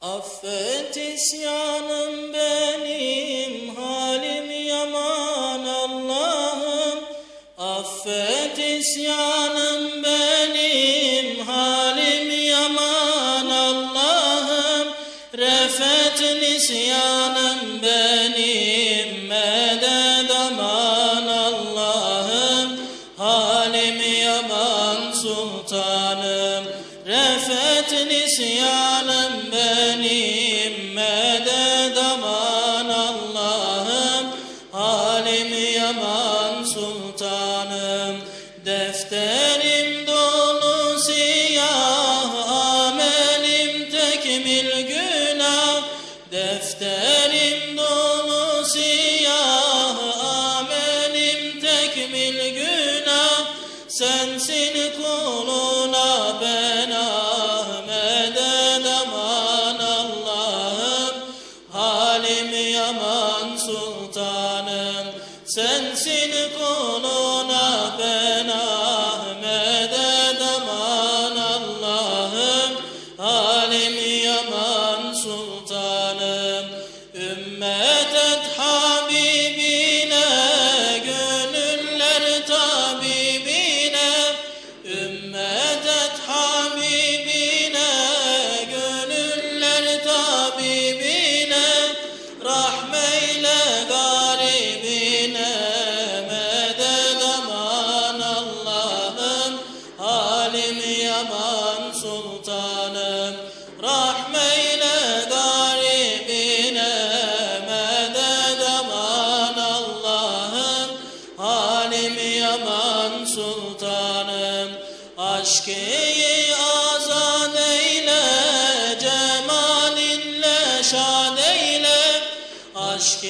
Affet isyanım benim, halim yaman Allah'ım. Affet isyanım benim, halim yaman Allah'ım. Refet nisyanım refet nisyanım benim, medet aman Allah'ım. Halim yaman sultanım, defterim dolu siyah, amelim tekmil günah. Defterim dolu siyah, amelim tekmil günah. Sensin kuluna ben Sensin kuluna ben Ahmet'e aman Allah'ım. Halim yaman sultanım. Rahmeyle garibine, medet aman Allah'ım. Halim yaman sultanım. Aşkı azad eyle, cemalinle şad eyle. Aşkı